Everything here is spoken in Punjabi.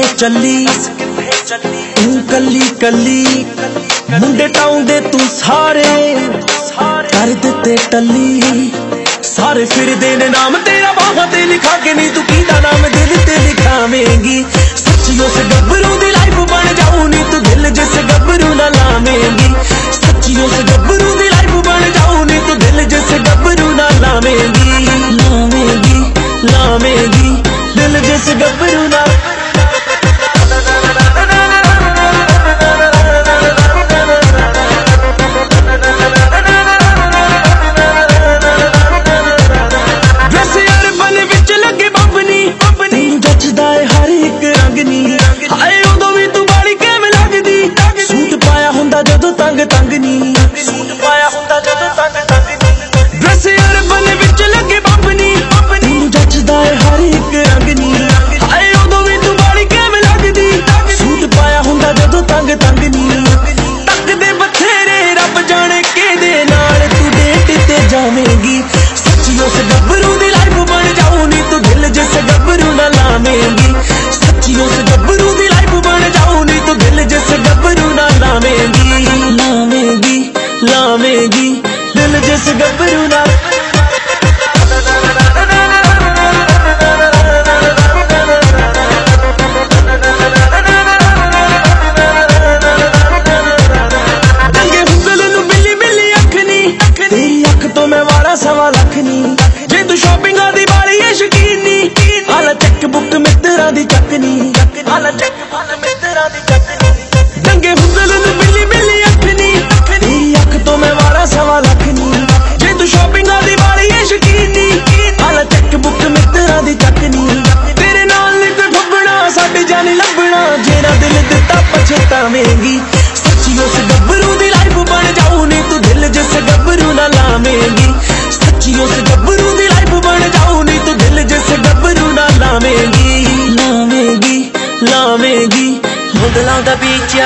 ਕਿੱਥੇ ਚੱਲੀ। ਤੂੰ ਕੱਲੀ ਕੱਲੀ। ਮੁੰਡੇ ਟਾਉਂਦੇ ਤੂੰ ਸਾਰੇ। ਕਰ ਦਿੱਤੇ ਟੱਲੀ। ਸਾਰੇ ਫਿਰਦੇ ਨੇ ਨਾਮ ਤੇਰਾ ਬਾਹਾਂ ਤੇ ਲਿਖਾ ਕੇ ਨਹੀਂ ਤੂੰ ਕੀਦਾ ਨਾਮ ਦਿਲ ਤੇ ਲਿਖਾਵੇਂਗੀ। ਸੱਚੀ ਉਸ ਗੱਭਰੂ ਦੀ ਲਾਈਫ ਬਣ ਜਾਊ ਨੀ ਤੂੰ ਦਿਲ ਜਿਸ ਗੱਭਰੂ ਨਾਲ ਲਾਵੇਂਗੀ। ਸੱਚੀ ਉਸ ਗੱਭਰੂ ਦੀ ਲਾਈਫ ਬਣ ਜਾਊ ਨੀ ਤੂੰ ਦਿਲ ਜਿਸ ਗੱਭਰੂ ਨਾਲ ਲਾਵੇਂਗੀ। ਲਾਵੇਂਗੀ ਲਾਵੇਂਗੀ। ਦਿਲ ਜਿਸ ਗੱਭਰੂ ਨਾਲ ਲੱਗੇ ਬੰਬਨੀ ਤੈਨੂੰ ਜੱਜਦਾ ਏ ਹਰ ਇੱਕ ਰੰਗ ਨੀ। ਹਾਏ ਉਦੋਂ ਵੀ ਤੂੰ ਬਾਲੀ ਕਿਵੇਂ ਲੱਗਦੀ? ਸੂਟ ਪਾਇਆ ਹੁੰਦਾ ਜਦੋਂ ਤੰਗ ਤੰਗ ਨੀ। ਤੱਕਦੇ ਬਥੇਰੇ ਰੱਬ ਜਾਣੇ ਕਿਹਦੇ ਨਾਲ? ਤੂੰ ਡੇਟ ਤੇ ਜਾਵੇਂਗੀ। ਸੱਚੀ ਉਸ ਗੱਭਰੂ ਦੀ ਲਾਈਫ ਬਣ ਜਾਊ ਨੀ। ਤੂੰ ਦਿਲ ਜਿਸ ਗੱਭਰੂ ਨਾਲ ਲਾਵੇਂਗੀ। ਸੱਚੀ ਉਸ ਗੱਭਰੂ ਦੀ ਲਾਈਫ ਬਣ ਜਾਊ ਨੀ। ਤੂੰ ਦਿਲ ਜਿਸ ਗੱਭਰੂ ਨਾਲ ਲਾਵੇਂਗੀ। ਲਾਵੇਂਗੀ ਲਾਵੇਂਗੀ। ਦਿਲ ਜਿਸ ਗੱਭਰੂ ਵਾਲਾ ਸਵਾ ਜੇ ਤੂੰ ਸ਼ਾਪਿੰਗਾਂ ਦੀ ਬਾਲੀ ਏ ਸ਼ਕੀਨੀ, ਹਾਲਾ ਚੱਕ ਬੁੱਕ ਮਿੱਤਰਾਂ ਦੀ ਚੱਕ ਹਾਲਾ ਚੱਕ ਬੁੱਕ ਮਿੱਤਰਾਂ ਦੀ ਚੱਕ ਨੀ ਦੰਗੇ ਨੂੰ ਮਿਲੀ ਮਿਲੀ ਅੱਖ ਤੇਰੀ ਅੱਖ ਤੋਂ ਮੈਂ ਵਾਲਾ ਸਵਾ ਲੱਖ ਜੇ ਤੂੰ ਸ਼ਾਪਿੰਗਾਂ ਦੀ ਬਾਲੀ ਏ ਸ਼ਕੀਨੀ, ਹਾਲਾ ਚੱਕ ਬੁੱਕ ਮਿੱਤਰਾਂ ਦੀ ਚੱਕਨੀ। ਤੇਰੇ ਨਾਲ ਨੀ ਕੋਈ ਫੱਬਣਾ ਸਾਡੀ ਜਾਨ ਲੱਭਣਾ। ਜਿਹੜਾ ਦਿਲ ਦਿੱਤਾ ਪਛਤਾਵੇਂਗੀ 的比较。